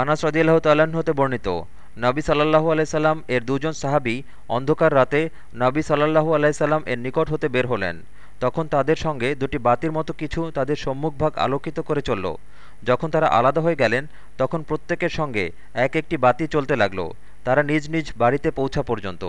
আনাস রদিয়াল্লাহ তাল্লাহ্ন হতে বর্ণিত, নবী সাল্লাহু আলাইসাল্লাম এর দুজন সাহাবি অন্ধকার রাতে নবী সাল্লাহু আলাইসাল্লাম এর নিকট হতে বের হলেন। তখন তাদের সঙ্গে দুটি বাতির মতো কিছু তাদের সম্মুখভাগ আলোকিত করে চলল। যখন তারা আলাদা হয়ে গেলেন, তখন প্রত্যেকের সঙ্গে এক একটি বাতি চলতে লাগল। তারা নিজ নিজ বাড়িতে পৌঁছা পর্যন্ত।